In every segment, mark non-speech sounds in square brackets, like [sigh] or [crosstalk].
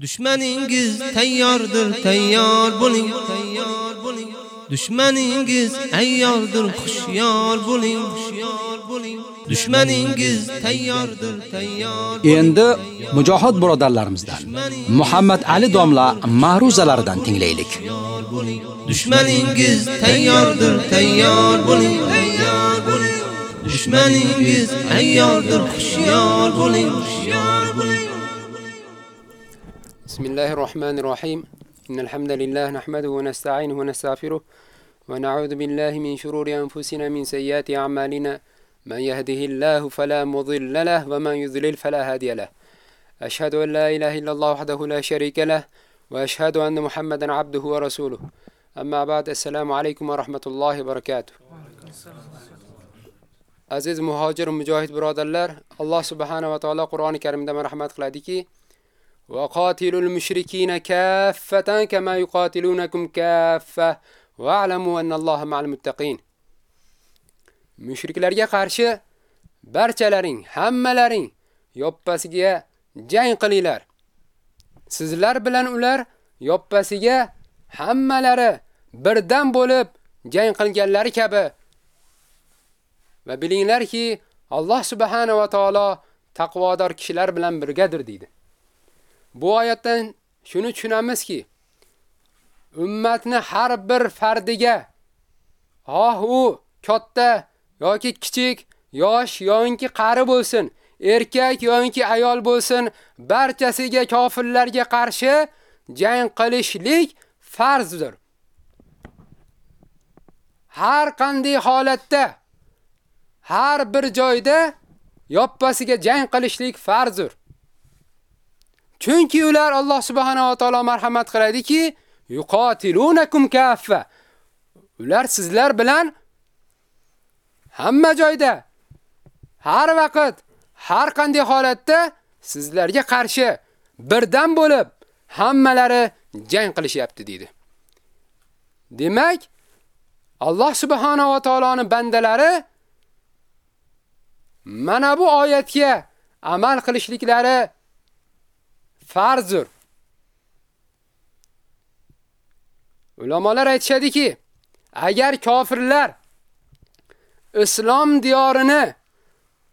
Düşmaningiz tayyordir, tayyor bo'ling, tayyor bo'ling. Dushmaningiz ayyordir, xushyor bo'ling, xushyor bo'ling. Dushmaningiz tayyordir, tayyor. Endi mujohid birodarlarimizdan Muhammad Ali domla ma'ruzalaridan tinglaylik. Dushmaningiz tayyordir, tayyor bo'ling, tayyor bo'ling. Dushmaningiz ayyordir, xushyor bo'ling, xushyor bo'ling. بسم الله الرحمن الرحيم إن الحمد لله نحمده ونستعينه ونستغفره ونعوذ بالله من شرور أنفسنا من سيئات أعمالنا من يهده الله فلا مضل له ومن يضلل فلا هادي له أشهد أن لا إله إلا الله وحده لا شريك له وأشهد أن محمدا عبده ورسوله أما بعد السلام عليكم ورحمة الله وبركاته aziz muhojir mujohid birodarlar alloh subhanahu va taolo qur'oni karimda marhamat qiladiki وقاتلوا المشركين كافة كما يقاتلونكم كافة واعلموا أن الله مع المتقين mushriklarga qarshi barchalaring, hammalaring yoppasiga jang qilinglar. Sizlar bilan ular yoppasiga hammalari birdan bo'lib jang qilganlari kabi va bilinglarki, Alloh subhanahu va taolo taqvodor kishilar bilan birgadir deydi. Bu oyatdan shuni tushunamizki, ummatni har bir fardiga, oh u katta yoki kichik, yosh yoki qari bo'lsin, erkak yoki ayol bo'lsin, barchasiga kofirlarga qarshi jang qilishlik farzdir. Har qanday holatda, har bir joyda yoppasiga jang qilishlik farzdir. Chunki ular Alloh subhanahu va taolo marhamat qiladiki, yuqatilunakum kaffa. Ular sizlar bilan hamma joyda, har vaqt, har qanday holatda sizlarga qarshi birdan bo'lib hammalari jang qilishyapti dedi. Demak, Alloh subhanahu va taoloning bandalari mana bu oyatga amal qilishliklari farzdir. Ulamolar aytishadiki, agar kofirlar islom diyorini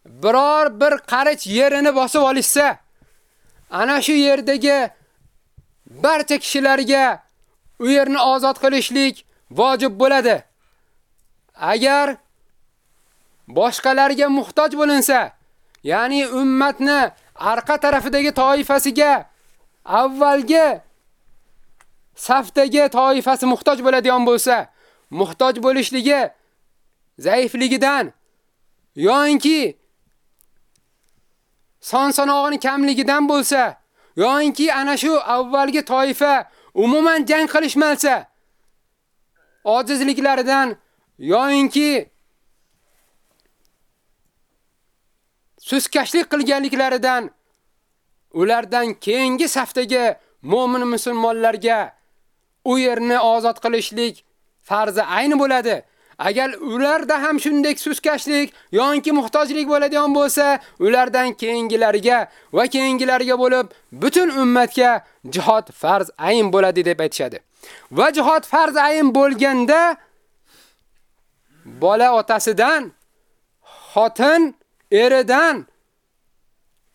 biror bir qarich yerini bosib olishsa, ana shu yerdagi barcha kishilarga u yerni ozod qilishlik vojib bo'ladi. Agar boshqalarga muhtoj bo'linsa, ya'ni ummatni arqa tarafidagi toifasiga avvalgi safdagi toifasi muhtoj bo'ladigan bo'lsa, muhtoj bo'lishligi zaifligidan yoki son sanog'ining kamligidan bo'lsa, yoki ana shu avvalgi toifa umuman jang qilishmasa, ojizliklaridan yoki suskashlik qilganliklaridan ulardan keyingi safdagi mu'min musulmonlarga u yerni ozod qilishlik farzi ayni bo'ladi. Agar ularda ham shunday suskashlik yoki muhtojlik bo'ladigan bo'lsa, ulardan keyingilariga va keyingilariga bo'lib butun ummatga jihad farz ayn bo'ladi deb aytishadi. Va jihad farz ayn bo'lganda bola otasidan, xotin eridan,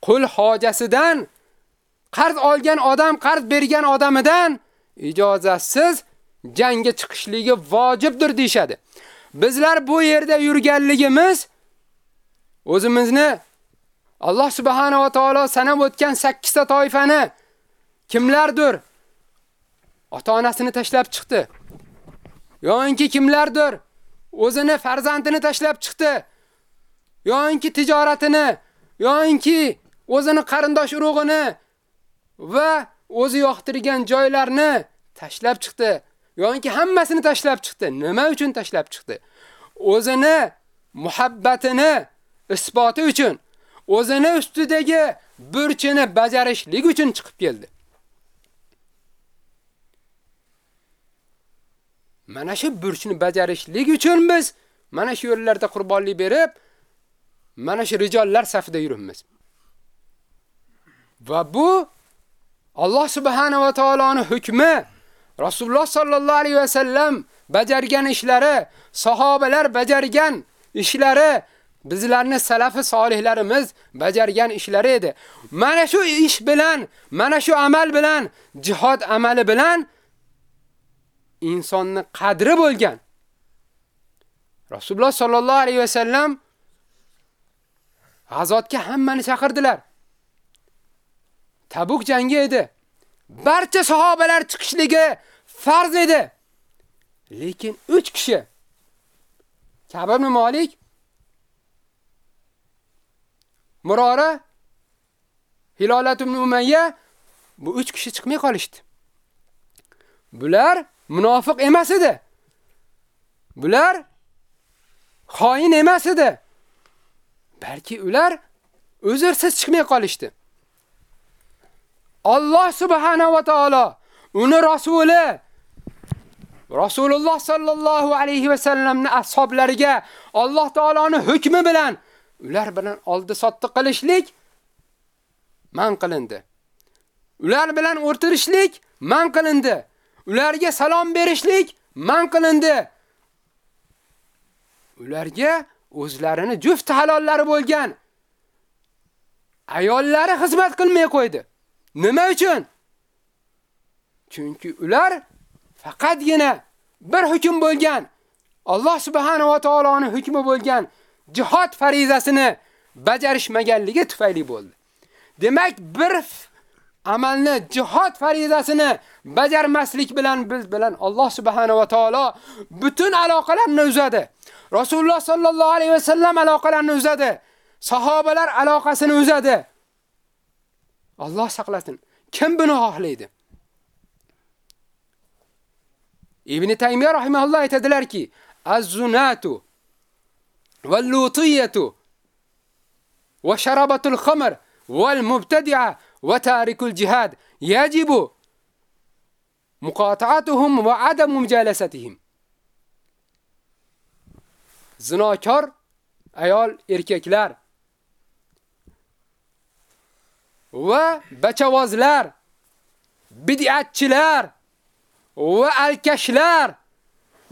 qul hojasidan, qarz olgan odam qarz bergan odamidan ijozatsiz jangga chiqishligi vojibdir deyshadi. Bizlar bu yerda yurganligimiz o'zimizni Alloh subhanahu va taolo sanab o'tgan 8 ta toifani kimlardir ota-onasini tashlab chiqdi. Yo'inki kimlardir o'zini farzandini tashlab chiqdi. Yo'inki tijoratini, yo'inki o'zini qarindosh urug'ini va o'zi yoqtirgan joylarni tashlab chiqdi. yo'inki hammasini tashlab chiqdi. Nima uchun tashlab chiqdi? O'zini muhabbatini isboti uchun, o'zini ustidagi burchini bajarishlik uchun chiqib keldi. Mana shu burchni bajarishlik uchun biz mana shu yo'llarda qurbonlik berib, mana shu rijollar safida yuribmiz. Va bu Alloh subhanahu va taoloning hukmi, Rasululloh sallallohu alayhi va sallam bajargan ishlari, sahobalar bajargan ishlari, bizlarni salafi solihlarimiz bajargan ishlari edi. Mana shu ish bilan, mana shu amal bilan, jihad amali bilan insonni qadri bo'lgan. Rasululloh sallallohu alayhi va sallam g'azotga hammani chaqirdilar. Tabuk jangi edi. Barcha sahobalar chiqishligi farz edi. Lekin 3 kishi Ka'b ibn Malik Murora Hilolat ibn Umayya bu 3 kishi chiqmay qolishdi. Bular munofiq emas edi. Bular xoin emas edi. Balki ular o'zirsiz chiqmay qolishdi. Alloh subhanahu va taolo uni rasuli Rasululloh sallallohu alayhi va sallamning ashablariga Alloh taoloning hukmi bilan ular bilan oldi sotdi qilishlik man qilindi. Ular bilan o'rtirishlik man qilindi. Ularga salom berishlik man qilindi. Ularga o'zlarini juft halollari bo'lgan ayollari xizmat qilmay qo'ydi. Nima uchun? Chunki ular faqatgina bir hukm bo'lgan Alloh subhanahu va taoloning hukmi bo'lgan jihad farizasini bajarishmaganligi tufayli bo'ldi. Demak, bir amalni jihad farizasini bajarmaslik bilan biz bilan Alloh subhanahu va taolo butun aloqalarni uzadi. Rasululloh sallallohu alayhi va sallam aloqalarni uzadi. Sahobalar aloqasini uzadi. Alloh saqlasin. Kim buni xohlaydi? Ibn Taymiyo rahimahulloh aytadilarki, az-zunatu wal-lutiyatu wa sharabatul khamr wal-mubtadi'a wa tarikul jihad yajibu muqata'atuhum wa adamu mujalasatihim. Zinokor ayol erkaklar va bachavozlar, bid'atchilar va alkashlar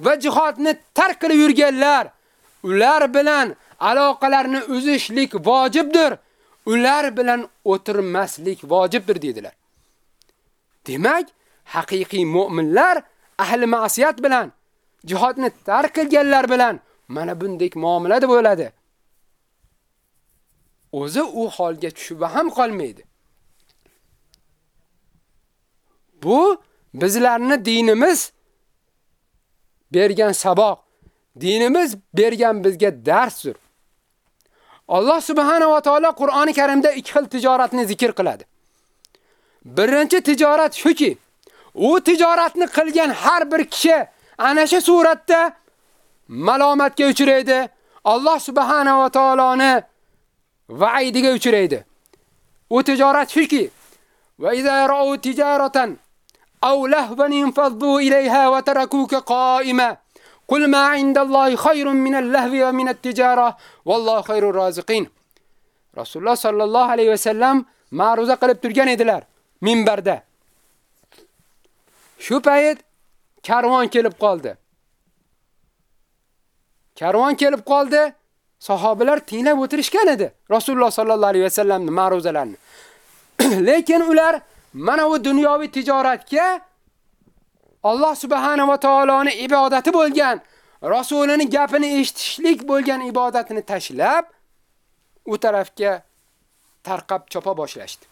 va jihodni tark qilib yurganlar ular bilan aloqalarni uzishlik vojibdir. Ular bilan o'tirmaslik vojibdir dedilar. Demak, haqiqiy mu'minlar ahli ma'siyat bilan jihodni tark qilganlar bilan mana bunday muomalada bo'ladi. O'zi u holga tushib ham qolmaydi. Bu bizlarni dinimiz bergan saboq, dinimiz bergan bizga darsdir. Alloh subhanahu va taolo Qur'oni Karimda ikki xil tijoratni zikr qiladi. Birinchi tijorat shuki, u tijoratni qilgan har bir kishi ana shu suratda malomatga uchraydi. Alloh subhanahu va taoloni va'idiga uchraydi. U tijorat shuki, va iza ra'u tijaratan aw lahvan infaddu ilayha va tarakuka qa'ima. Qul ma 'indallohi khayrun min al-lahvi va minat tijara, wallohu khayrul raziqin. Rasululloh sallallohu alayhi va sallam ma'ruza qilib turgan edilar minbarda. Shu payt karvon kelib qoldi. Karvon kelib qoldi. Sahobalar tinglab o'tirishgan edi Rasululloh sallallohu alayhi vasallamning ma'ruzalarini. [clears throat] Lekin ular mana bu dunyoviy tijoratga Alloh subhanahu va taoloning ibodati bo'lgan, rasulining gapini eshitishlik bo'lgan ibodatini tashlab u tarafga tarqab chopa boshlashdi.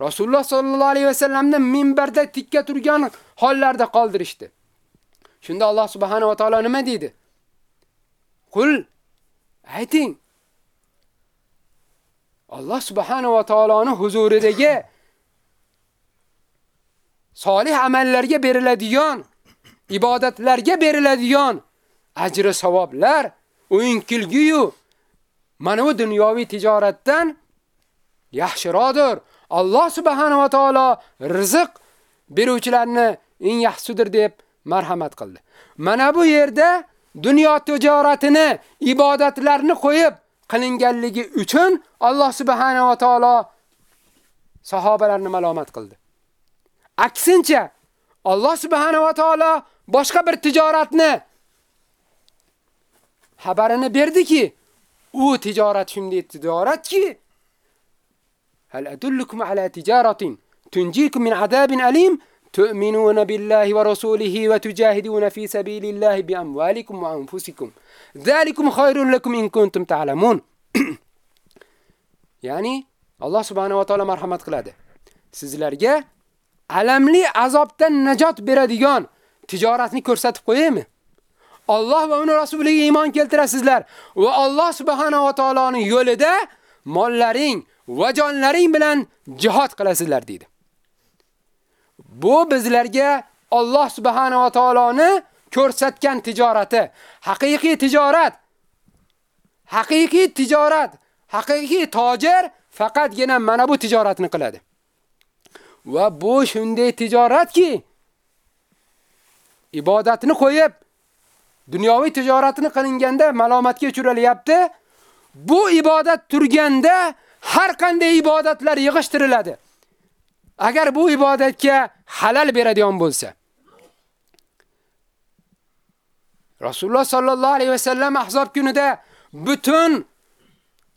Rasululloh sallallohu alayhi vasallamni minbarda tikka turgan hollarda qoldirishdi. Shunda Alloh subhanahu va taolo nima deydi? Qul ayting. Alloh subhanahu va taoloning huzuridagi solih amallarga beriladigan, ibodatlarga beriladigan ajri savoblar o'yinkilgiyu mana bu dunyoviy tijoratdan yaxshiroqdir. Alloh subhanahu va taolo rizq beruvchilarni eng yaxshidir deb marhamat qildi. Mana bu yerda dunyo tijoratini, ibodatlarni qo'yib qilinganligi uchun Alloh subhanahu va taolo sahobalarni malomat qildi. Aksincha, Alloh subhanahu va taolo boshqa bir tijoratni xabarini berdiki, u tijorat shunday tijoratki, hal adullukum ala tijaratin tunjikum min azabin alim تؤمنون بالله ورسوله وتجاهدون في سبيل الله بأموالكم وأنفسكم ذلكم خير لكم إن كنتم تعلمون [clears throat] ya'ni Alloh subhanahu va taolo marhamat qiladi. Sizlarga alamli azobdan najot beradigan tijoratni ko'rsatib qo'yaymi? Alloh va uning rasuliga iymon keltirasizlar va Alloh subhanahu va taoloning yo'lida mollaring va jonlaring bilan jihad qilasizlar dedi. Bu bizlarga Alloh subhanahu va taoloni ko'rsatgan tijorati, haqiqiy tijorat. Haqiqiy tijorat, haqiqiy tojir faqatgina mana bu tijoratni qiladi. Va bu shunday tijoratki, ibodatni qo'yib dunyoviy tijoratini qilinganda malomatga uchralyapti. Bu ibodat turganda har qanday ibodatlar yig'ishtiriladi. Agar bu ibodatga halal beradigan bo'lsa. Rasululloh sallallohu alayhi vasallam Ahzob kunida butun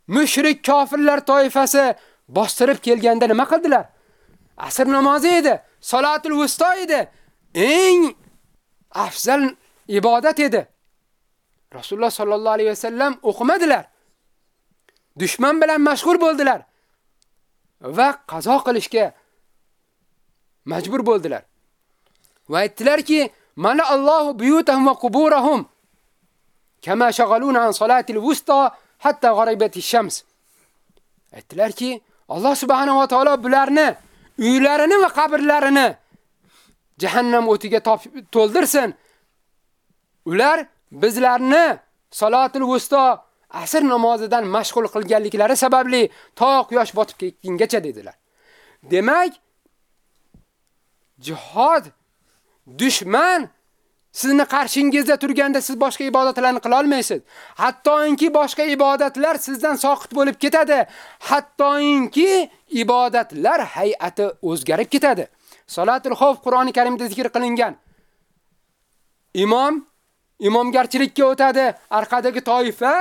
mushrik kofirlar toifasi bostirib kelganda nima qildilar? Asr namozi edi, salatul wusto edi. Eng afzal ibodat edi. Rasululloh sallallohu alayhi vasallam o'qimadilar. Dushman bilan mashg'ul bo'ldilar va qazo qilishga majbur bo'ldilar. Va aytdilarki, mana Allohu buyutahum va quburahum kama shag'aluna an salatil wusta hatta g'aribati shams. Aytdilarki, Alloh subhanahu va taolo bularni uylarini va qabrlarini jahannam o'tiga to'ldirsin. Ular bizlarni salatul wusta asr namozidan mashg'ul qilganliklari sababli to quyosh botib ketgungacha dedilar. Demak, jihad dushman sizni qarshingizda turganda siz boshqa ibodatlarni qila olmaysiz. Hattoinki boshqa ibodatlar sizdan soqit bo'lib ketadi. Hattoinki ibodatlar hay'ati o'zgarib ketadi. Salatul xof Qur'oni Karimda zikr qilingan. Imom imomgarchilikka o'tadi, orqadagi toifa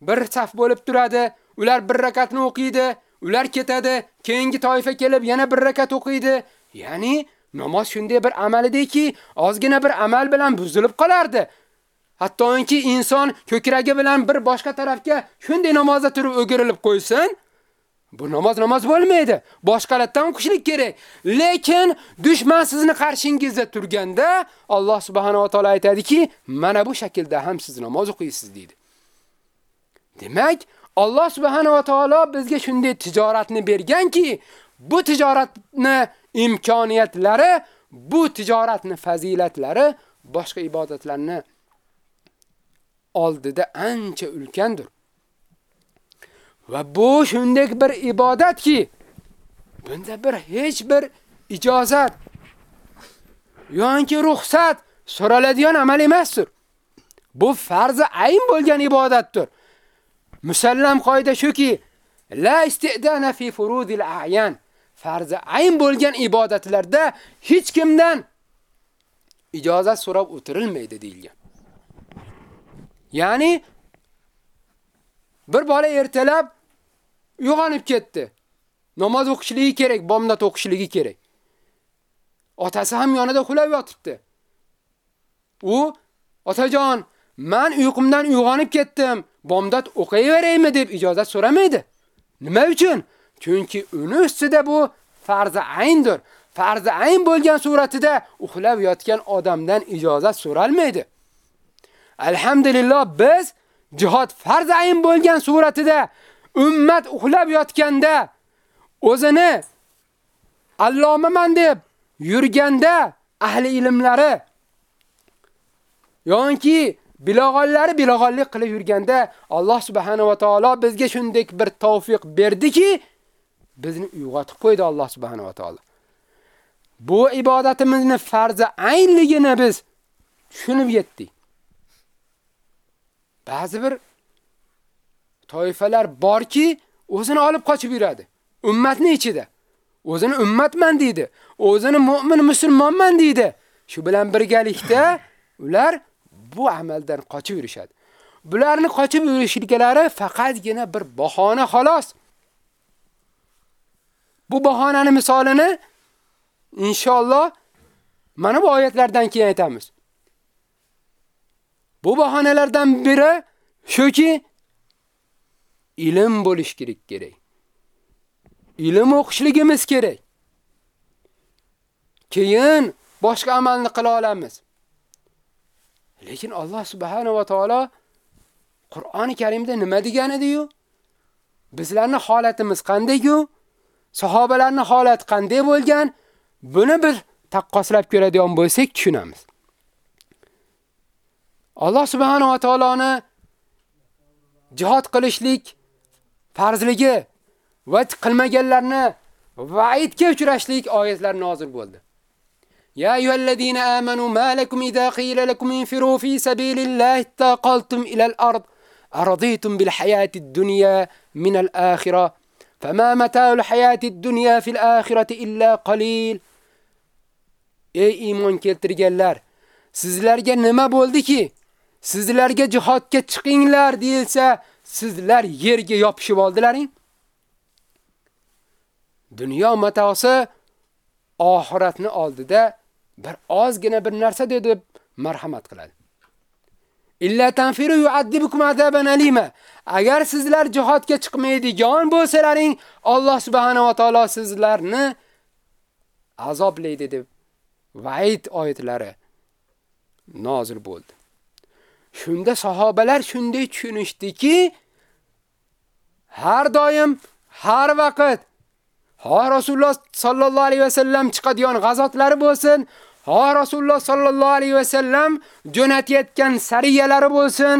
bir saf bo'lib turadi, ular bir rakatni o'qiydi, ular ketadi, keyingi toifa kelib yana bir rakat o'qiydi. Ya'ni namoz shunday bir amal ediki, ozgina bir amal bilan buzilib qolardi. Hattoki inson ko'kragi bilan bir boshqa tarafga shunday namozda turib o'girilib qo'ysin, bu namoz namoz bo'lmaydi. Boshqalardan kuchlik kerak. Lekin dushman sizni qarshingizda turganda Alloh subhanahu va taolo aytadiki, mana bu shaklda ham siz namoz o'qiysiz dedi. Demak, Alloh subhanahu va taolo bizga shunday tijoratni berganki, bu tijoratni imkoniyatlari, bu tijoratni fazilatlari boshqa ibodatlarni oldida ancha ulkandir. Va bu shunday bir ibodatki, bunda bir hech bir ijozat yoki ruxsat so'raladigan amal emasdir. Bu farzi ayn bo'lgan ibodatdir. Musallam qoida shuki, la istidana fi furudil a'yan. Farzi ayn bo'lgan ibodatlarda hech kimdan ijozat so'rab o'tirilmaydi deyilgan. Ya'ni bir bola ertalab uyg'onib ketdi. Namoz o'qishligi kerak, bomda o'qishligi kerak. Otasi ham yonida uxlab yotibdi. U, "Otajon, men uyqumdan uyg'onib ketdim. Bomdod o'qiyveraymi deb ijozat so'ramaydi. Nima uchun? Chunki uni ustida bu farzi ayndir. Farzi ayn bo'lgan suratida uxlab yotgan odamdan ijozat so'ralmaydi. Alhamdulillah biz jihad farzi ayn bo'lgan suratida ummat uxlab yotganda o'zini allomaman deb yurganda ahli ilmlari yoki bilog'onlari bilog'onlik qilib yurganda Alloh subhanahu va taolo bizga shunday bir tavfiq berdiki, bizni uyg'otib qo'ydi Alloh subhanahu va taolo. Bu ibodatimizni farzi aynligini biz tushunib yetdik. Ba'zi bir toifalar borki, o'zini olib qochib yuradi. Ummatning ichida. o'zini ummatman deydi, o'zini mu'min musulmonman deydi. Shu bilan birgalikda ular bu amaldan qochib yurishadi. Bularni qochib yurishliklari faqatgina bir bahona xolos. Bu bahonani misolini inshaalloh mana bu oyatlardan keyin aytamiz. Bu bahonalardan biri shuki ilm bo'lish kerak kerak. Ilm o'qishligimiz kerak. Keyin boshqa amalni qila olamiz. Lekin Alloh subhanahu va taolo Qur'oni Karimda nima degan edi-yu? Bizlarning holatimiz qanday-yu? Sahobalarning holati qanday bo'lgan? Buni bir taqqoslab ko'radigan bo'lsak tushunamiz. Alloh subhanahu va taoloni jihad qilishlik farzligi va qilmaganlarni va'idga uchrashlik oyatlari nozil bo'ldi. Ya أيها amanu آمنوا ما لكم qila lakum لكم fi في taqaltum الله al-ard الأرض bil بالحياة dunya من الآخرة فما متاع الحياة الدنيا dunya fil akhirati illa Ey iymon keltirganlar sizlarga nima bo'ldiki? Sizlarga jihodga chiqinglar deilsa, sizlar yerga yopishib oldilaring. Dunyo matosi oxiratni oldida bir ozgina bir narsa deb marhamat qiladi. Illa tanfiru yu'addibukum azaban alima. Agar sizlar jihodga chiqmaydigan bo'lsalaring, Alloh subhanahu va taolo sizlarni azoblaydi deb va'id oyatlari nozil bo'ldi. Shunda sahobalar shunday tushunishdiki, har doim, har vaqt Ha Rasululloh sallallohu alayhi va sallam chiqadigan g'azotlari bo'lsin, ha Rasululloh sallallohu alayhi va sallam jo'natayotgan sariyalari bo'lsin,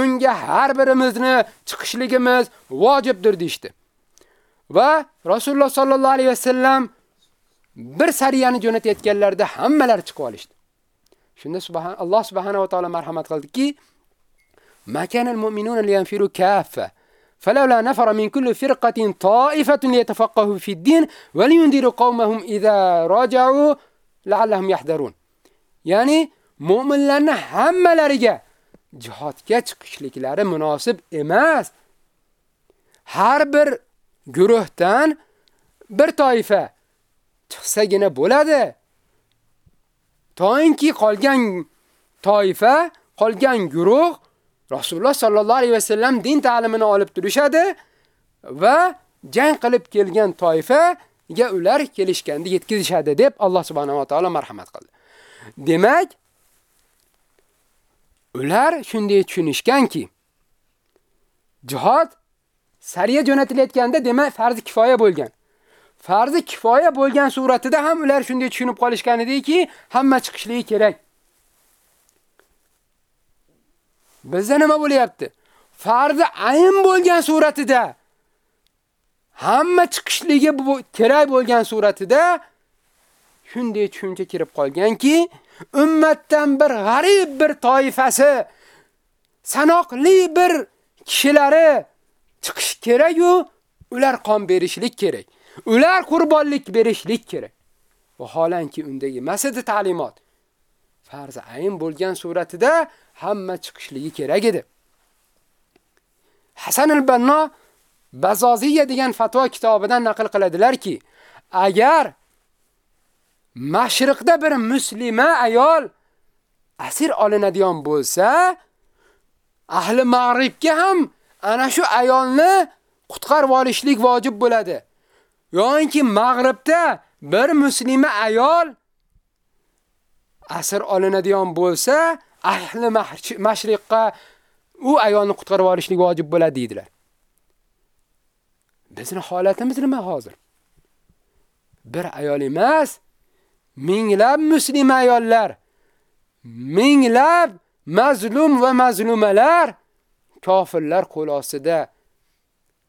unga har birimizni chiqishligimiz vojibdir deydi. Va Rasululloh sallallohu alayhi va sallam bir sariyani jo'natayotganlarda hammalar chiqib olishdi. Shunda subhan Alloh subhanahu va taolo marhamat qildiki, makanal mu'minuna liyanfiru kaffa فلولا نفر من كل فرقة طائفة ليتفقهوا في الدين ولينذروا قومهم إذا راجعوا لعلهم يحذرون ya'ni mu'minlarning hammalariga jihodga chiqishliklari munosib emas. Har bir guruhdan bir toifa chiqsagina bo'ladi. To'yinki qolgan toifa, qolgan guruh Rasululloh sallallohu alayhi vasallam din ta'limini olib turishadi va jang qilib kelgan toifaga ular kelishganda yetkazishadi deb Alloh subhanahu va taolo marhamat qildi. Demak, ular shunday tushunishganki, jihad sariya jo'natilayotganda demak farzi kifoya bo'lgan. Farzi kifoya bo'lgan suratida ham ular shunday tushunib qolishgan ediki, hamma chiqishligi kerak. Bizda nima bo'lyapti? Farzi ayin bo'lgan suratida hamma chiqishligi kerak bo'lgan suratida shunday tushuncha kirib qolganki, ummatdan bir g'arib bir toifasi sanoqli bir kishilari chiqish kerak-yu, ular qon berishlik kerak. Ular qurbonlik berishlik kerak. Vaholanki undagi masjid ta'limot farzi ayin bo'lgan suratida hamma chiqishligi kerak edi. Hasan al-Banno Bazoziya degan fatvo kitobidan naql qiladilarki, agar mashriqda bir muslima ayol asir olinadigan bo'lsa, ahli mag'ribga ham ana shu ayolni qutqarib olishlik vojib bo'ladi. Yo'inki mag'ribda bir muslima ayol asir olinadigan bo'lsa, ahli mashriqqa u ayolni qutqarib olishlik vojib bo'ladi deydilar. Bizning holatimiz nima hozir? Bir ayol emas, minglab musulmon ayollar, minglab mazlum va mazlumalar kofirlar qo'l ostida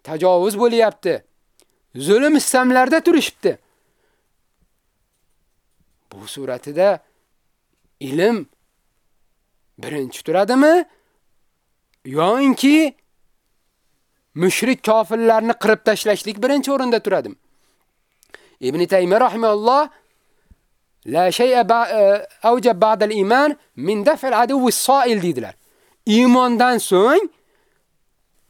tajovuz bo'lyapti. Zulm istamlarda turishibdi. Bu suratida ilm birinchi turadimi? Yo'inki mushrik kofirlarni qirib tashlashlik birinchi o'rinda turadim. Ibn Taymiy rahimahulloh la shay'a e, awjab ba'da al-iman min daf'il aduwwi as-sa'il dedilar. Iymondan so'ng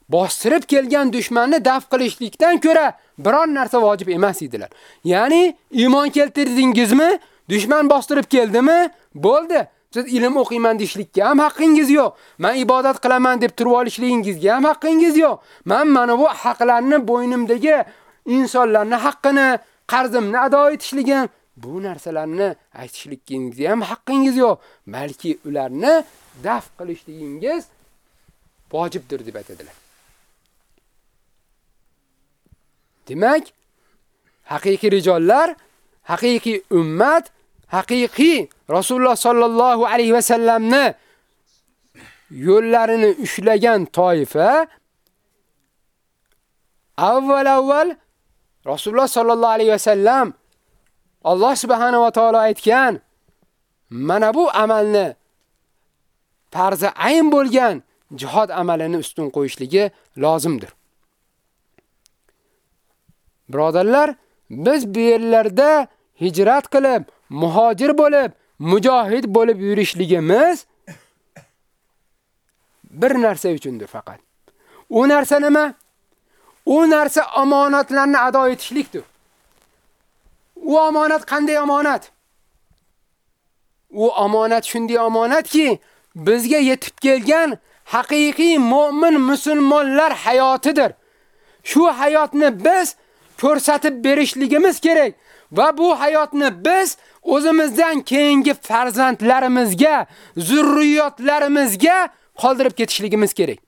bostirib kelgan dushmanni daf qilishlikdan ko'ra biror narsa vojib emas edilar. Ya'ni iymon keltirdingizmi? Dushman bostirib keldimi? Bo'ldi. Siz ilm o'qiyman deshlikka ham haqqingiz yo'q. Men ibodat qilaman deb turib olishligingizga ham haqqingiz yo'q. Men mana bu haqlarni bo'ynimdagi insonlarning haqqini, qarzimni ado etishligim, bu narsalarni aytishligingizga ham haqqingiz yo'q. Balki ularni daf qilishligingiz vojibdir deb aytadilar. Demak, haqiqiy rijollar, haqiqiy ummat, haqiqiy Rasululloh sollallohu alayhi va sallamni yo'llarini ushlagan toifa avval avval Rasululloh sollallohu alayhi va sallam Alloh subhanahu va taolo aytgan mana bu amalni farzi ayn bo'lgan jihad amalini ustun qo'yishligi lozimdir. Birodarlar, biz bu yerlarda hijrat qilib, muhojir bo'lib, mujohid bo'lib yurishligimiz bir narsa uchundir faqat. U narsa nima? U narsa omonatlarni ado etishlikdir. U omonat qanday omonat? U omonat shunday omonatki, bizga yetib kelgan haqiqiy mu'min musulmonlar hayotidir. Shu hayotni biz ko'rsatib berishligimiz kerak va bu hayotni biz o'zimizdan keyingi farzandlarimizga, zurriyotlarimizga qoldirib ketishligimiz kerak.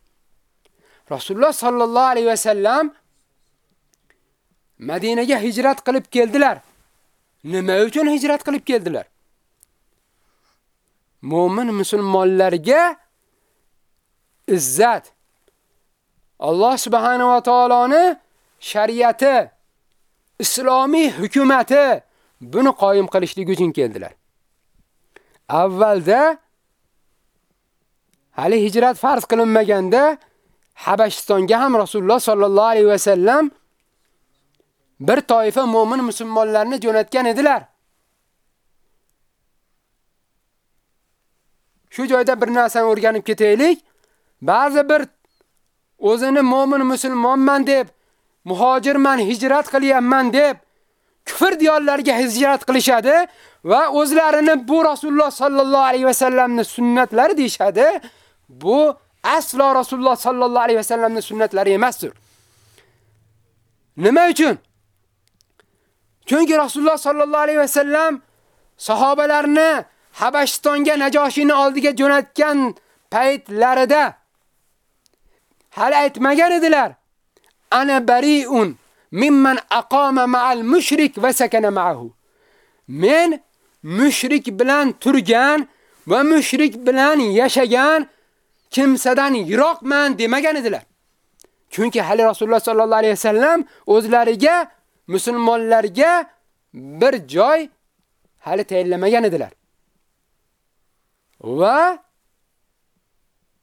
Rasululloh sallallohu alayhi va sallam Madinaga hijrat qilib keldilar. Nima uchun hijrat qilib keldilar? Mu'min musulmonlarga izzat Alloh subhanahu va taoloni shariati, islomiy hukumati buni qoyim qilishlik uchun keldilar. Avvalda hali hijrat farz qilinmaganda Habashistonga ham Rasululloh sallallohu alayhi va sallam bir toifa mu'min musulmonlarni jo'natgan edilar. Shu joyda bir narsani o'rganib ketaylik. Ba'zi bir o'zini mu'min musulmonman deb, muhojirman, hijrat qilyapman deb kufr diyorlarga hijrat qilishadi va o'zlarini bu Rasululloh sallallohu alayhi va sallamning sunnatlari deyshadi. Bu aslo Rasululloh sallallohu alayhi va sallamning sunnatlari emasdir. Nima uchun? Chunki Rasululloh sallallohu alayhi va sallam sahobalarni Habashistonga Najoshini oldiga jo'natgan paytlarida hali aytmagan edilar. Ana bari'un mimman aqama ma'al mushrik va sakana ma'ahu. Men mushrik bilan turgan va mushrik bilan yashagan kimsadan yiroqman demagan edilar. Chunki hali Rasululloh sallallohu alayhi vasallam o'zlariga musulmonlarga bir joy hali tayinlamagan edilar. Va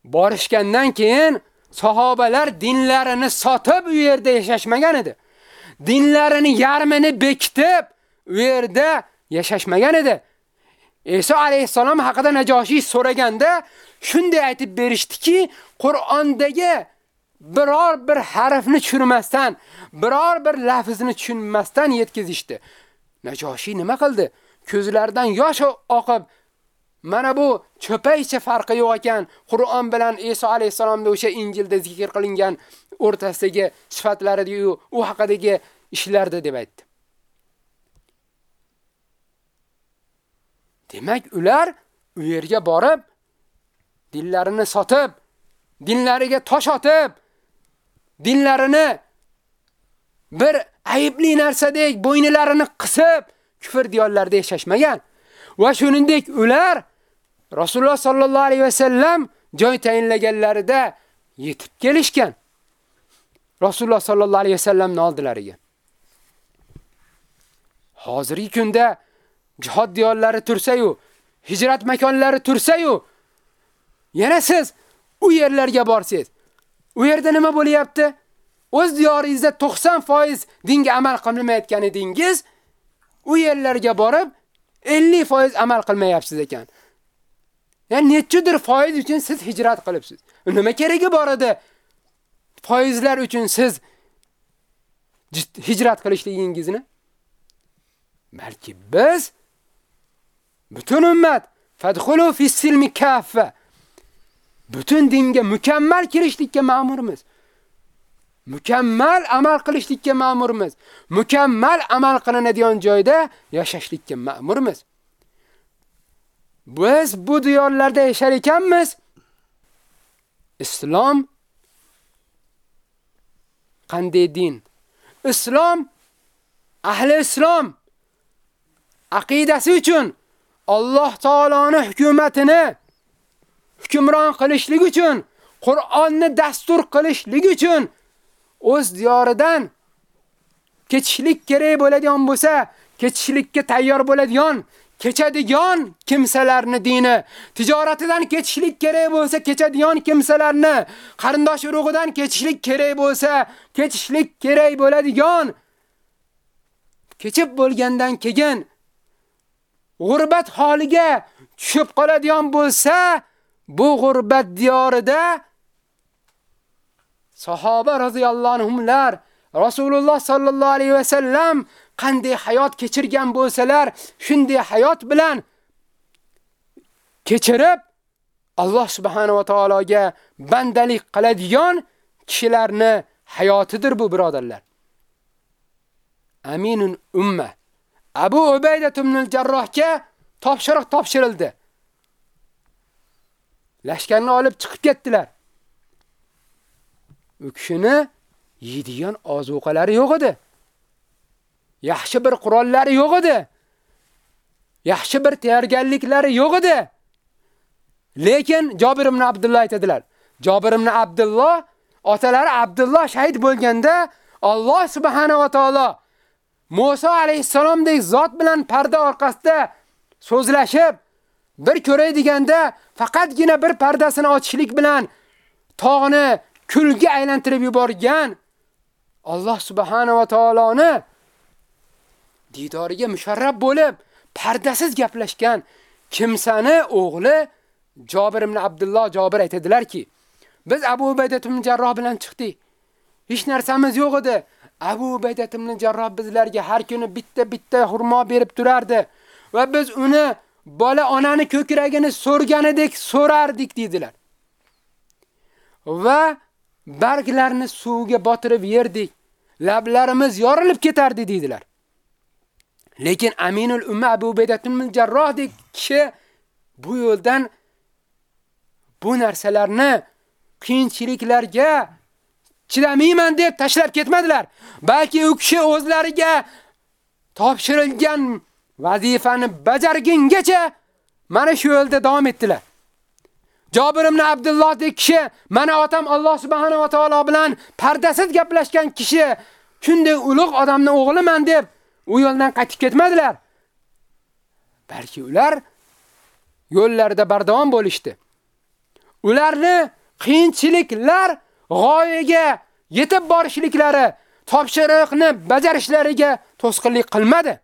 borishgandan keyin sahobalar dinlarini sotib u yerda yashashmagan edi. dinlarini yarmini bekitib u yerda yashashmagan edi. Isa alayhissalom haqida Najoshiy so'raganda shunday aytib berishdiki, Qur'ondagi biror bir harfni tushunmasdan, biror bir lafzni tushunmasdan yetkazishdi. Najoshiy nima qildi? Ko'zlaridan yosh oqib, mana bu cho'paycha farqi yo'q ekan. Qur'on bilan Iso alayhisalomda o'sha Injilda zikr qilingan o'rtasidagi sifatlari u haqidagi ishlarda deb aytdi. Demak, ular u yerga borib dinlarini sotib, dinlariga tosh otib, dinlarini bir ayibli narsadek bo'ynilarini qisib, kufr diyorlarida yashashmagan. Va shuningdek ular Rasululloh sallallohu alayhi va sallam joy tayinlaganlarida yetib kelishgan. Rasululloh sallallohu alayhi vasallamning oldilariga. Hozirgi kunda jihad diyorlari tursa-yu, hijrat makonlari tursa-yu, yana siz u yerlarga borsiz. U yerda nima bo'lyapti? O'z diyoringizda 90% dinga amal qilmayotgan edingiz, u yerlarga borib 50% amal qilmayapsiz ekan. Ya'ni nechidir foiz uchun siz hijrat qilibsiz. E, nima keragi bor edi? Foizlar uchun siz hijrat qilishligingizni? Balki biz butun ummat fadkhulu fi silmi kaffa. Butun dinga mukammal kirishlikka ma'murmiz. Mukammal amal qilishlikka ma'murmiz. Mukammal amal qilinadigan joyda yashashlikka ma'murmiz. Biz bu diyorlarda yashar ekanmiz. Islom qanday din? Islom ahli islom aqidasi uchun Alloh taoloning hukumatini hukmron qilishlik uchun, Qur'onni dastur qilishlik uchun o'z diyoridan ketishlik kerak bo'ladigan bo'lsa, ketishlikka tayyor bo'ladigan kechadigan kimsalarni dini, tijoratidan ketishlik kerak bo'lsa, kechadigan kimsalarni, qarindosh urug'idan ketishlik kerak bo'lsa, ketishlik kerak bo'ladigan kechib bo'lgandan keyin g'urbat holiga tushib qoladigan bo'lsa, bu g'urbat diyorida sahoba roziyallohu anhumlar Rasululloh sallallohu alayhi va sallam qanday hayot kechirgan bo'lsalar, shunday hayot bilan kechirib Alloh subhanahu va taologa bandalik qiladigan kishilarni hayotidir bu birodarlar. Aminun umma. Abu Ubayda ibn al-Jarrohga topshiriq topshirildi. Lashkarni olib chiqib ketdilar. U kishini yeydigan ozuqalari yo'q edi. Yaxshi bir qurollari yo'q edi. Yaxshi bir tayyorgarliklari yo'q edi. Lekin Jabir ibn Abdullah aytadilar. Jabir ibn Abdullah otalari Abdullah shahid bo'lganda Alloh subhanahu va taolo Musa alayhisalomdek zot bilan parda orqasida so'zlashib bir ko'ray deganda faqatgina bir pardasini ochishlik bilan tog'ni kulga aylantirib yuborgan Alloh subhanahu va taoloni didoriga musharrab bo'lib, pardasiz gaplashgan kimsani o'g'li Jobir ibn Abdulloh Jabir aytadilarki, biz Abu Ubaydat ibn Jarroh bilan chiqdik. Hech narsamiz yo'q edi. Abu Ubaydat ibn Jarroh bizlarga har kuni bitta-bitta xurmo berib turardi va biz uni bola onani ko'kragini so'rganidek so'rardik dedilar. Va barglarni suvga botirib yerdik. Lablarimiz yorilib ketardi dedilar. Lekin Aminul Umma Abu Ubaydatun Jarrohdek kishi bu yo'ldan bu narsalarni qiyinchiliklarga chidamayman deb tashlab ketmadilar. Balki u kishi o'zlariga topshirilgan vazifani bajargungacha mana shu yo'lda davom etdilar. Jabir ibn Abdulloh dek kishi, mana otam Alloh subhanahu va taolo bilan pardasiz gaplashgan kishi, shunday ulug' odamning o'g'liman deb u yo'ldan qaytib ketmadilar. Balki ular yo'llarida bardavom bo'lishdi. Ularni qiyinchiliklar g'oyaga yetib borishliklari, topshiriqni bajarishlariga to'sqinlik qilmadi.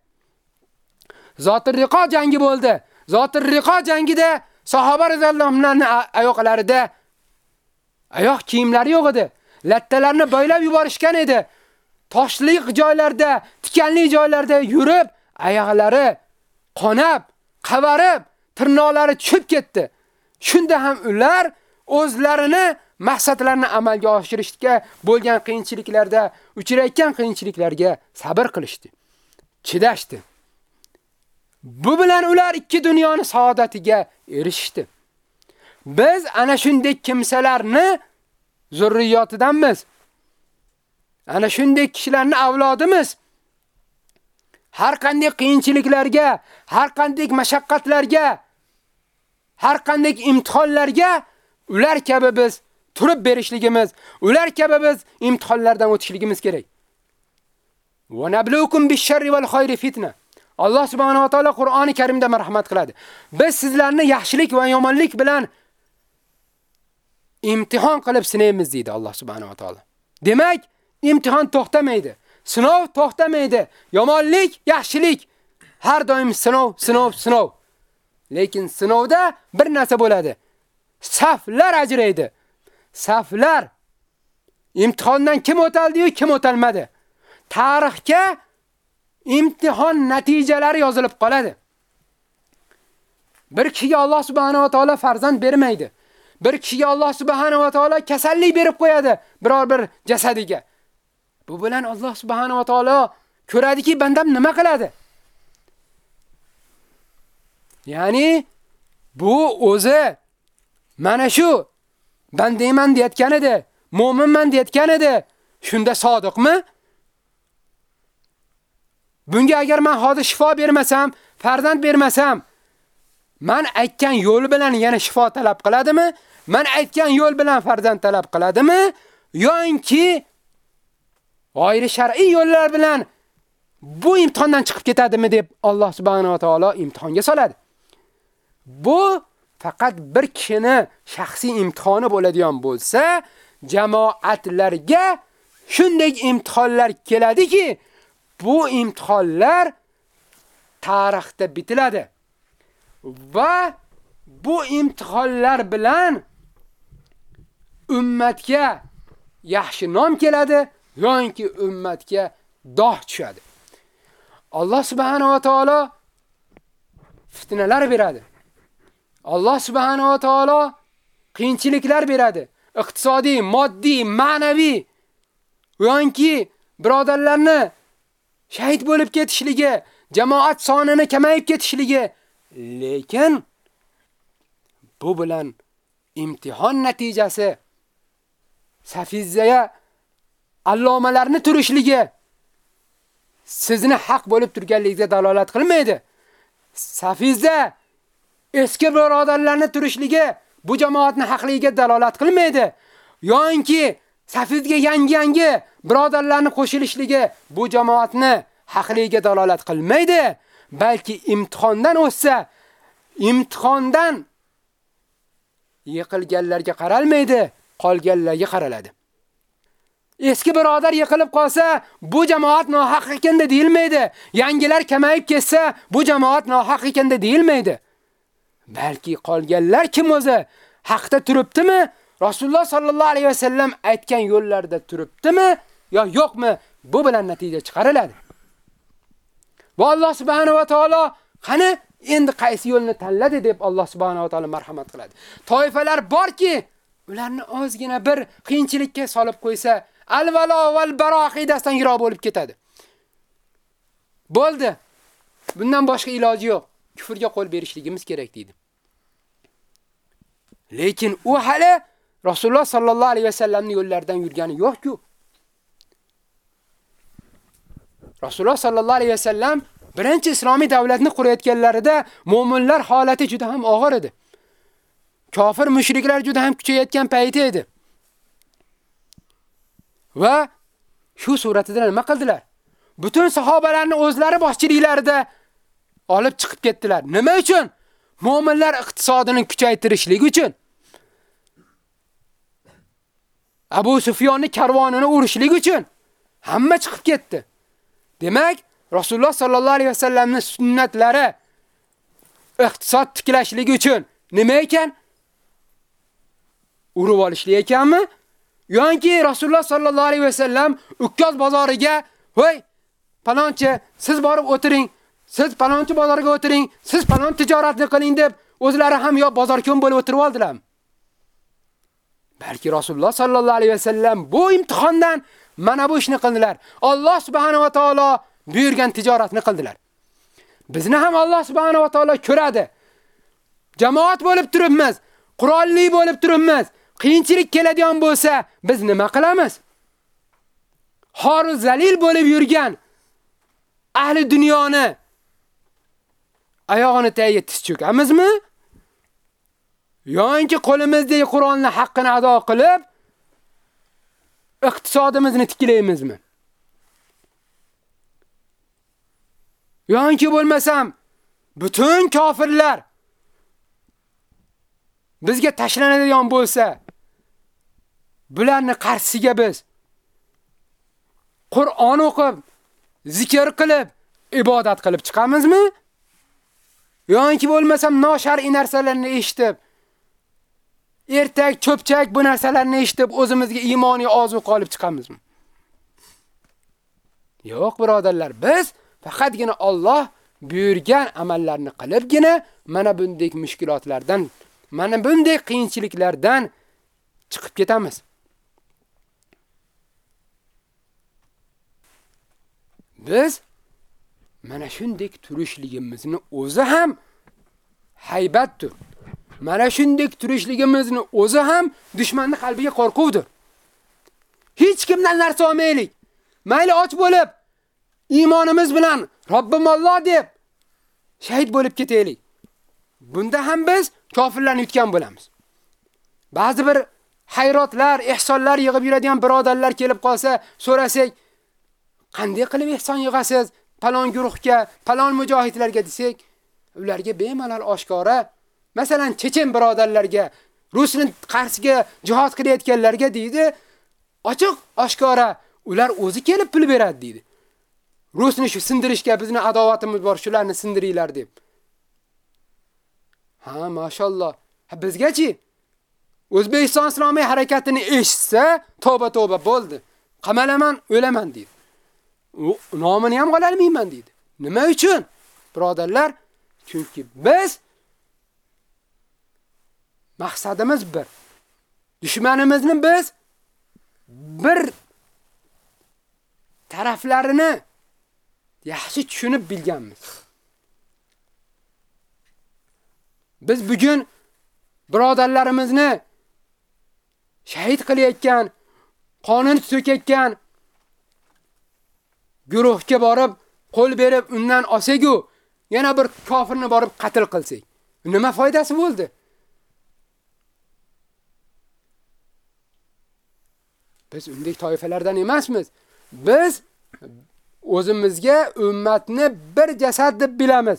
Zotir riqo jangi bo'ldi. Zotir riqo jangida sahoba roziyallohu oyoqlarida oyoq kiyimlari yo'q edi. Lattalarni boylab yuborishgan edi. Toshliq joylarda, tikanli joylarda yurib, oyoqlari qonab, qavarib, tirnoqlari tushib ketdi. Shunda ham ular o'zlarini maqsadlarini amalga oshirishga bo'lgan qiyinchiliklarda, uchrayotgan qiyinchiliklarga sabr qilishdi. Chidashdi. Bu bilan ular ikki dunyoni saodatiga erishdi. Biz ana shunday kimsalarni zurriyotidanmiz. Ana shunday kishilarni avlodimiz. Har qanday qiyinchiliklarga, har qanday mashaqqatlarga, har qanday imtihonlarga ular kabi biz turib berishligimiz, ular kabi biz imtihonlardan o'tishligimiz kerak. Va nabluukum bish-sharri wal khayri fitna. Alloh subhanahu va taolo Qur'oni Karimda marhamat qiladi. Biz sizlarni yaxshilik va yomonlik bilan imtihon qilib sinaymiz deydi Alloh subhanahu va taolo. Demak, imtihon to'xtamaydi. Sinov to'xtamaydi. Yomonlik, yaxshilik har doim sinov, sinov, sinov. Lekin sinovda bir narsa bo'ladi. Saflar ajraydi. Saflar imtihondan kim o'taldi-yu, kim o'talmadi. Tarixga imtihon natijalari yozilib qoladi. Bir kishiga Alloh subhanahu va taolo farzand bermaydi. Bir kishiga Alloh subhanahu va taolo kasallik berib qo'yadi biror bir jasadiga. Bu bilan Alloh subhanahu va taolo ko'radiki, bandam nima qiladi? Ya'ni bu o'zi mana shu bandayman deyotgan edi, mu'minman deyotgan edi. Shunda sodiqmi? Bunga agar men hozir shifo bermasam, farzand bermasam, men aytgan yo'l bilan yana shifo talab qiladimi? Men aytgan yo'l bilan farzand talab qiladimi? Yo'inki g'oyri shar'iy yo'llar bilan bu imtihondan chiqib ketadimi deb Alloh subhanahu va taolo imtihonga soladi. Bu faqat bir kishini shaxsiy imtihoni bo'ladigan bo'lsa, jamoatlarga shunday imtihonlar keladiki, bu imtihonlar tarixda bitiladi. Va bu imtihonlar bilan ummatga yaxshi nom keladi yoki ummatga dog' tushadi. Alloh subhanahu va taolo fitnalar beradi. Alloh subhanahu va taolo qiyinchiliklar beradi. Iqtisodiy, moddiy, ma'naviy yoki birodarlarni shahid bo'lib ketishligi, jamoat sonini kamayib ketishligi, lekin bu bilan imtihon natijasi Safizaya allomalarni turishligi sizni haq bo'lib turganligiga dalolat qilmaydi. Safizda eski birodarlarni turishligi bu jamoatni haqligiga dalolat qilmaydi. Yo'inki safizga yangi-yangi birodarlarni qo'shilishligi bu jamoatni haqligiga dalolat qilmaydi, balki imtihondan o'tsa, imtihondan yiqilganlarga qaralmaydi, qolganlarga qaraladi. Eski birodar yiqilib qolsa, bu jamoat nohaq ekanda deyilmaydi. Yangilar kamayib ketsa, bu jamoat nohaq ekanda deyilmaydi. Balki qolganlar kim o'zi haqda turibdimi? Rasululloh sallallohu alayhi vasallam aytgan yo'llarda turibdimi yo yo'qmi? Bu bilan natija chiqariladi. Va Alloh subhanahu va taolo qani endi qaysi yo'lni tanladi deb Alloh subhanahu va taolo marhamat qiladi. Toifalar borki, ularni ozgina bir qiyinchilikka solib qo'ysa, al-valo val baro aqidasidan yiroq bo'lib ketadi. Bo'ldi. Bundan boshqa iloji yo'q. Kufrga qo'l berishligimiz kerak deydi. Lekin u hali Rasululloh sallallohu alayhi vasallamning yo'llaridan yurgani yo'q-ku. Rasululloh sallallohu alayhi vasallam birinchi islomiy davlatni qurayotganlarida mu'minlar holati juda ham og'ir edi. Kofir mushriklar juda ham kuchayotgan payti edi. Va shu suratida nima qildilar? Butun sahobalarni o'zlari boshchiliklarida olib chiqib ketdilar. Nima uchun? Mu'minlar iqtisodini kuchaytirishlik uchun. Abu Sufyonning karvonini urishlik uchun hamma chiqib ketdi. Demak, Rasululloh sallallohu alayhi vasallamning sunnatlari iqtisod tiklashligi uchun nima ekan? Urib olishlik ekanmi? Yo'anki Rasululloh sallallohu alayhi vasallam Ukkoz bozoriga, "Voy, palonchi, siz borib o'tiring. Siz palonchi bozoriga o'tiring. Siz palon tijoratni qiling" deb o'zlari ham yo bozorkon bo'lib o'tirib oldilar. Balki Rasululloh sallallohu alayhi vasallam bu imtihondan mana bu ishni qildilar. Alloh subhanahu va taolo buyurgan tijoratni qildilar. Bizni ham Alloh subhanahu va taolo ko'radi. Jamoat bo'lib turibmiz, qurolli bo'lib turibmiz. Qiyinchilik keladigan bo'lsa, biz nima qilamiz? Xoru zalil bo'lib yurgan ahli dunyoni oyog'ini tagiga tiz cho'kamizmi? Yo'inki qo'limizdagi Qur'onni haqqini ado qilib iqtisodimizni tiklaymizmi? Yo'inki bo'lmasam butun kofirlar bizga tashlanadigan bo'lsa, bularni qarshisiga biz Qur'on o'qib, zikr qilib, ibodat qilib chiqamizmi? yoki bo'lmasam noshar'iy narsalarni eshitib, ertak, cho'pchak bu narsalarni eshitib o'zimizga iymoniy ozuqa olib chiqamizmi? Yo'q, birodarlar, biz faqatgina Alloh buyurgan amallarni qilibgina mana bunday mushkilotlardan, mana bunday qiyinchiliklardan chiqib ketamiz. Biz mana shunday turishligimizni o'zi ham haybatdir. Mana shunday turishligimizni o'zi ham dushmanning qalbiga qo'rquvdir. Hech kimdan narsa olmaylik. Mayli och bo'lib, iymonimiz bilan Robbim Alloh deb shahid bo'lib ketaylik. Bunda ham biz kofirlarni yutgan bo'lamiz. Ba'zi bir hayrotlar, ehsonlar yig'ib yuradigan birodarlar kelib qolsa, so'rasak, qanday qilib ehson yig'asiz? palon guruhga, palon mujohidlarga desak, ularga bemalol oshkora, masalan, chechen birodarlarga, rusni qarsiga jihad qilayotganlarga deydi, ochiq oshkora ular o'zi kelib pul beradi deydi. Rusni shu sindirishga bizni adovatimiz bor, shularni sindiringlar deb. Ha, mashalloh. Ha bizgachi O'zbekiston islomiy harakatini eshitsa, toba toba bo'ldi. Qamalaman, o'laman deydi. Nomini ham ololmayman dedi. Nima uchun? Birodarlar, chunki biz maqsadimiz bir. Dushmanimizni biz bir taraflarini yaxshi tushunib bilganmiz. Biz bugun birodarlarimizni shahid qilayotgan, qonun so'kayotgan guruhga borib, qo'l berib undan olsak-ku, yana bir kofirni borib qatl qilsak, nima foydasi bo'ldi? Biz undek toifalardan emasmiz. Biz o'zimizga ummatni bir jasad deb bilamiz.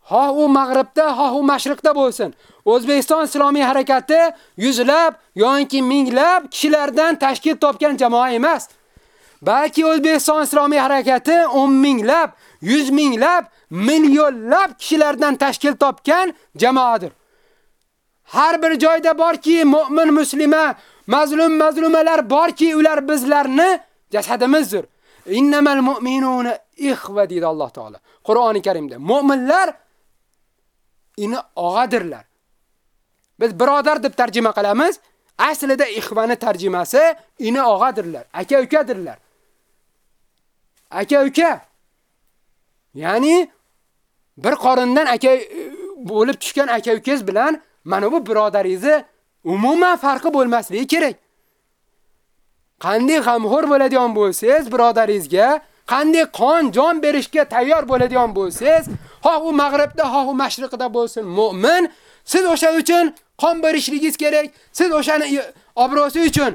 Ha u mag'ribda, ha u mashriqda bo'lsin. O'zbekiston islomiy harakati yuzlab yoki minglab kishilardan tashkil topgan jamoa emas. Balki O'zbekiston islomiy harakati 10 minglab, 100 minglab, millionlab kishilardan tashkil topgan jamoadir. Har bir joyda borki, mu'min muslima, mazlum mazlumalar borki, ular bizlarni jasadimizdir. Innamal mu'minuna ikhva deydi Alloh taolo. Qur'oni Karimda mu'minlar ini og'adirlar. Biz birodar deb tarjima qilamiz. Aslida ihvani tarjimasi ini og'adirlar, aka-ukadirlar. Aka-uka. Ya'ni bir qorindan aka e, bo'lib tushgan aka-ukangiz bilan mana bu birodaringizni umuman farqi bo'lmasligi kerak. Qanday g'amxo'r bo'ladigan bo'lsangiz birodaringizga, qanday qon, jon berishga tayyor bo'ladigan bo'lsangiz, xoh u mag'ribda, xoh u mashriqda bo'lsin, mu'min, siz o'sha uchun qon berishligingiz kerak. Siz o'shani e, obro'si uchun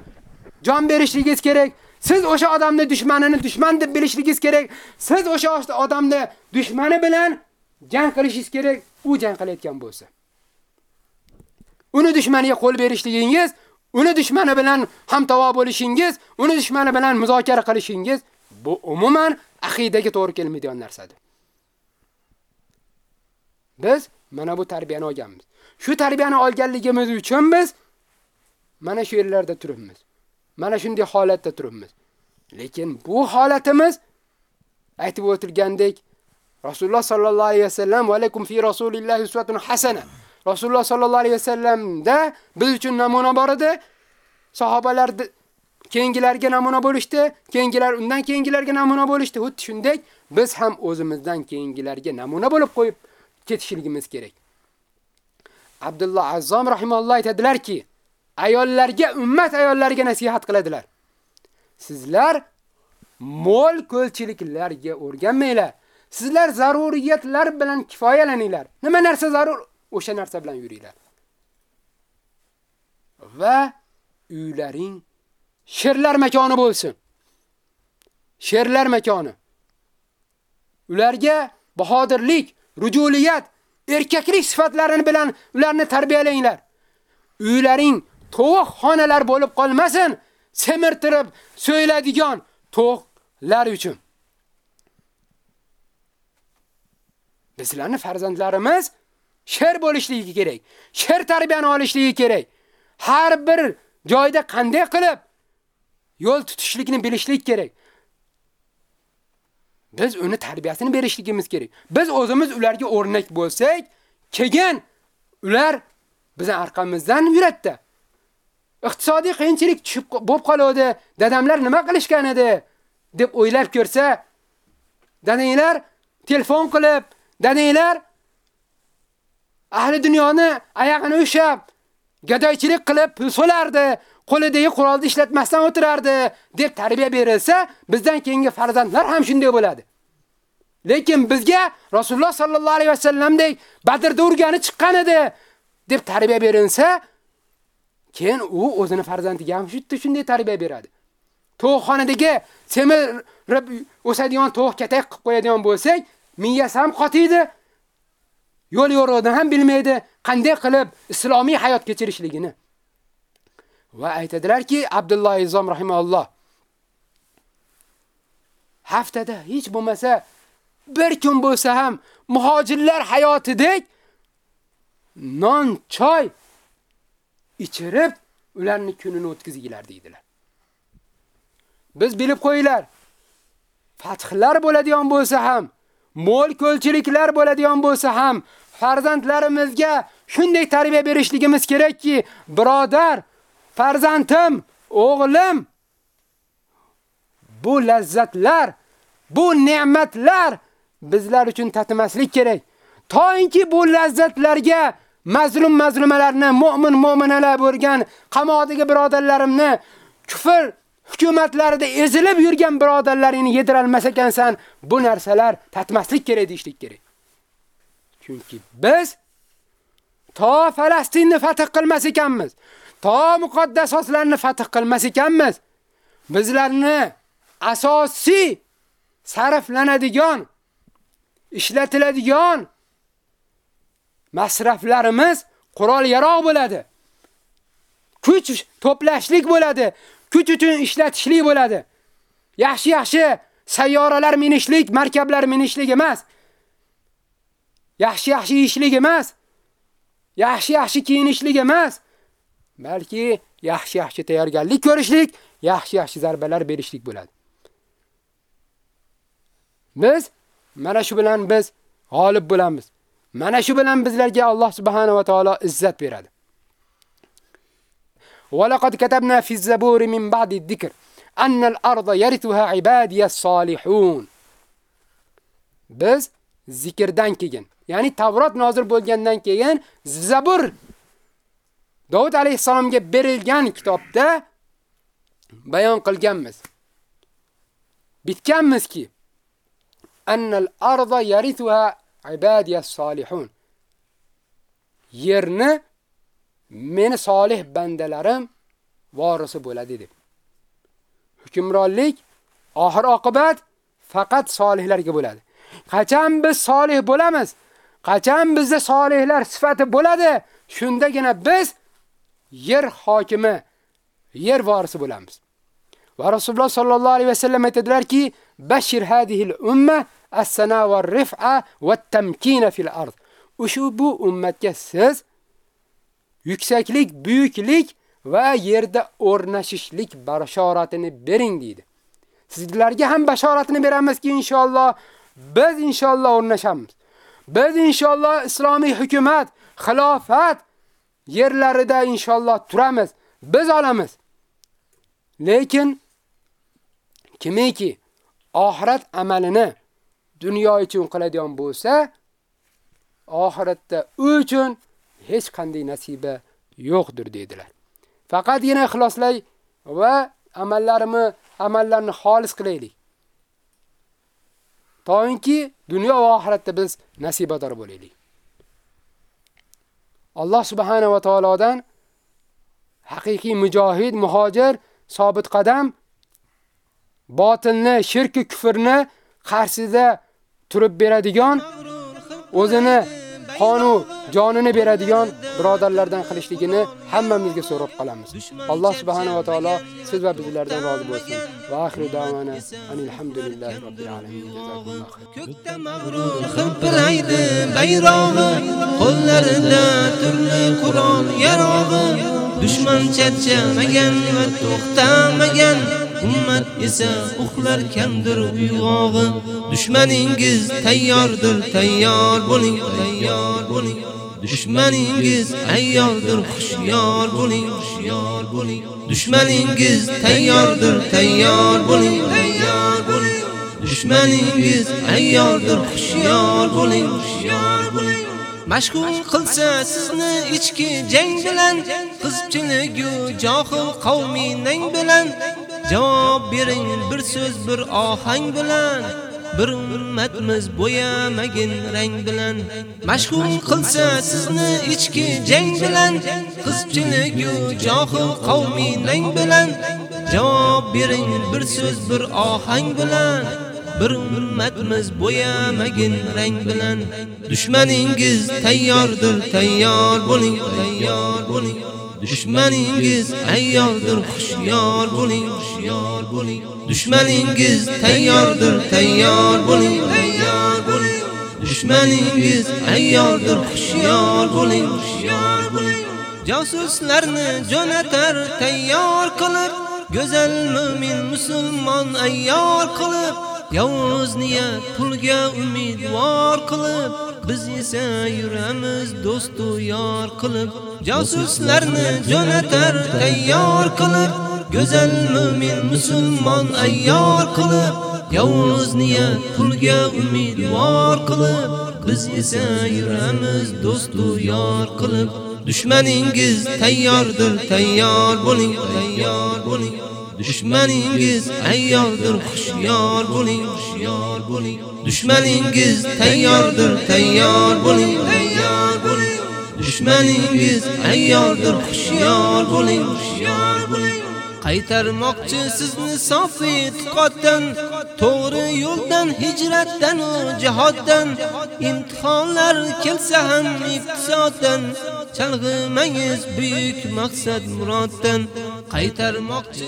jon berishligingiz kerak. Siz o'sha odamni dushmanini dushman deb bilishligingiz kerak. Siz o'sha odamni dushmani bilan jang qilishingiz kerak, u jang qilayotgan bo'lsa. Uni dushmaniga qo'l berishligingiz, uni dushmani bilan hamtavo bo'lishingiz, uni dushmani bilan muzokara qilishingiz bu umuman aqidaga to'g'ri kelmaydigan narsadir. Biz mana bu tarbiyani olganmiz. Shu tarbiyani olganligimiz uchun biz mana shu yerlarda turibmiz. Mana shunday holatda turibmiz. Lekin bu holatimiz aytib o'tilgandek Rasululloh sallallohu alayhi vasallam va alaykum fi rasulillahi uswatun hasana. Rasululloh sallallohu alayhi vasallamda biz uchun namuna bor edi. Sahobalar keyingilarga namuna bo'lishdi, keyingilar undan keyingilarga namuna bo'lishdi. Xuddi shunday biz ham o'zimizdan keyingilarga namuna bo'lib qo'yib ketishligimiz kerak. Abdulloh Azzom rahimallohu aytadilar-ki, ayollarga, ummat ayollariga nasihat qiladilar. Sizlar mol ko'lchiliklarga o'rganmanglar. Sizlar zaruriyatlar bilan kifoyalaninglar. Nima narsa zarur, o'sha narsa bilan yuringlar. Va uylaring sherlar makoni bo'lsin. Sherlar makoni. Ularga bahodirlik, rujuliyat, erkaklik sifatlarini bilan ularni tarbiyalanglar. Uylaring tovuq xonalar bo'lib qolmasin, semirtirib so'yladigan to'qlar uchun. Bizlarning farzandlarimiz sher bo'lishligi kerak. Sher tarbiyani olishligi kerak. Har bir joyda qanday qilib yo'l tutishlikni bilishlik kerak. Biz uni tarbiyasini berishligimiz kerak. Biz o'zimiz ularga o'rnak bo'lsak, keyin ular bizning orqamizdan yuradi. Iqtisodiy qiyinchilik tushib bo'lib qoladi. Dadamlar nima qilishgan edi deb o'ylab ko'rsa, dadanglar telefon qilib, dadanglar ahli dunyoni oyog'ini ushab, gadoychilik qilib pul so'lardi, qo'lidagi qurolni ishlatmasdan o'tirardi deb tarbiya berilsa, bizdan keyingi farzandlar ham shunday bo'ladi. Lekin bizga Rasululloh sallallohu alayhi vasallamdek Badrda urgani chiqqan edi deb tarbiya berilsa, keyin u o'zini farzandiga ham shunday tarbiya beradi. To'xxonadagi semirib o'sadigan to'q katak qilib qo'yadigan bo'lsak, miyasi ham qotiydi. Yo'l yo'riqni ham bilmaydi, qanday qilib islomiy hayot kechirishligini. Va aytadilarki, Abdulloh Izom rahimahulloh haftada hech bo'lmasa bir kun bo'lsa ham muhojirlar hayotidek non, choy ichirib ularni kunini o'tkazinglar deydilar. Biz bilib qo'yinglar. Fathlar bo'ladigan bo'lsa ham, mo'l ko'lchiliklar bo'ladigan bo'lsa ham, farzandlarimizga shunday tarbiya berishligimiz kerakki, birodar, farzandim, o'g'lim bu lazzatlar, bu ne'matlar bizlar uchun tatimaslik kerak. To'yinki bu lazzatlarga mazlum mazlumalarni, mu'min mu'minalar bo'lgan qamoqdagi birodarlarimni kufr hukumatlarida ezilib yurgan birodarlaringni yediralmas ekansan, bu narsalar tatmaslik kerak deyishlik kerak. Chunki biz to Falastinni fath qilmas ekanmiz, to muqaddas muqaddasotlarni fath qilmas ekanmiz. Bizlarni asosiy sarflanadigan, ishlatiladigan masraflarimiz qurol yaroq bo'ladi. Kuch to'plashlik bo'ladi, kuch uchun ishlatishlik bo'ladi. Yaxshi-yaxshi sayyoralar minishlik, markablar minishlik emas. Yaxshi-yaxshi ishlik emas. Yaxshi-yaxshi kiyinishlik emas. Balki yaxshi-yaxshi tayyorgarlik ko'rishlik, yaxshi-yaxshi zarbalar berishlik bo'ladi. Biz mana shu bilan biz g'olib bo'lamiz. Mana shu bilan bizlarga Alloh subhanahu va taolo izzat beradi. Wa laqad katabna fi zabur min ba'di dhikr anna al-arda yarithuha ibadiyas solihun. Biz zikrdan keyin, ya'ni Tavrot nozil bo'lgandan keyin Zabur Davud alayhisalomga berilgan kitobda bayon qilganmiz. Bitganmizki, annal arda yarithuha ibadiyas solihun. Yerni meni solih bandalarim vorisi bo'ladi deb. Hukmronlik oxir oqibat faqat solihlarga bo'ladi. Qachon biz solih bo'lamiz? Qachon bizda solihlar sifati bo'ladi? Shundagina biz yer hokimi, yer vorisi bo'lamiz. Va Rasululloh sallallohu alayhi vasallam aytadilarki, "Bashir hadihil umma as-sana va rif'a va tamkina fil ard." Ushu bu ummatga siz yuksaklik, buyuklik va yerda o'rnashishlik bashoratini bering deydi. Sizlarga ham bashoratini beramizki inshaalloh biz inshaalloh o'rnashamiz. Biz inshaalloh islomiy hukumat, xilofat yerlarida inshaalloh turamiz. Biz olamiz. Lekin kimiki oxirat amalini dunyo uchun qiladigan bo'lsa, oxiratda u uchun hech qanday nasiba yo'qdir dedilar. Faqatgina ixloslay va amallarimni amallarni xolis qilaylik. To'yinki dunyo va oxiratda biz nasibador bo'laylik. Alloh subhanahu va taolodan haqiqiy mujohid, muhojir, sobit qadam botilni, shirk kufrni qarshisida turib beradigan o'zini qonu jonini beradigan birodarlardan qilishligini hammamizga so'rab qolamiz. Alloh subhanahu va taolo siz va bizlardan rozi bo'lsin. Va oxiru davona alhamdulillahi robbil alamin. Ko'kda mag'rur hilpiraydi bayrog'i, qo'llarida turli Qur'on yarog'i. Dushman charchamagan va to'xtamagan ummat esa uxlar kamdir uyg'og'i. Dushmaningiz tayyordir tayyor bo'ling tayyor bo'ling. Dushmaningiz ayyordir xushyor bo'ling xushyor bo'ling. Dushmaningiz tayyordir tayyor bo'ling tayyor bo'ling. Dushmaningiz ayyordir xushyor bo'ling xushyor bo'ling. Mashg'ul qilsa sizni ichki jang bilan qizchiligu johil qavmining bilan. Javob bering bir so'z bir ohang bilan. Bir ummatimiz bo'yamagin rang bilan. Mashg'ul qilsa sizni ichki jang bilan. Qizchiligu johil qavmining bilan. Javob bering bir so'z bir ohang bilan. Bir ummatimiz bo'yamagin rang bilan. Dushmaningiz tayyordir tayyor bo'ling tayyor bo'ling. Dushmaningiz ayyordir, xushyor bo'ling, xushyor bo'ling. Dushmaningiz tayyordir, tayyor bo'ling, tayyor bo'ling. Dushmaningiz ayyordir, xushyor bo'ling, xushyor bo'ling. Josuslarni jo'natar tayyor qilib, go'zal mu'min musulmon ayyor qilib, yovuz niyat pulga umidvor qilib biz esa yuramiz do'stu yor qilib josuslarni jo'natar tayyor qilib go'zal mu'min musulmon ayyor qilib yovuz niyat pulga umidvor qilib biz esa yuramiz do'stu yor qilib dushmaningiz tayyordir tayyor bo'ling tayyor bo'ling Dushmaningiz ayyordir, xushyor bo'ling, xushyor bo'ling. Dushmaningiz tayyordir, tayyor bo'ling, tayyor bo'ling. Dushmaningiz ayyordir, xushyor bo'ling, xushyor bo'ling. Qaytarmoqchi sizni sofi tiqotdan, to'g'ri yo'ldan, hijratdan va jihoddan, imtihonlar kelsa ham iqtisoddan, chalg'imangiz buyuk maqsad muroddan, qaytarmoqchi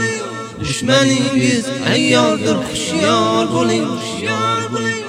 Dushmaningiz ayyordir, xushyor bo'ling, xushyor bo'ling.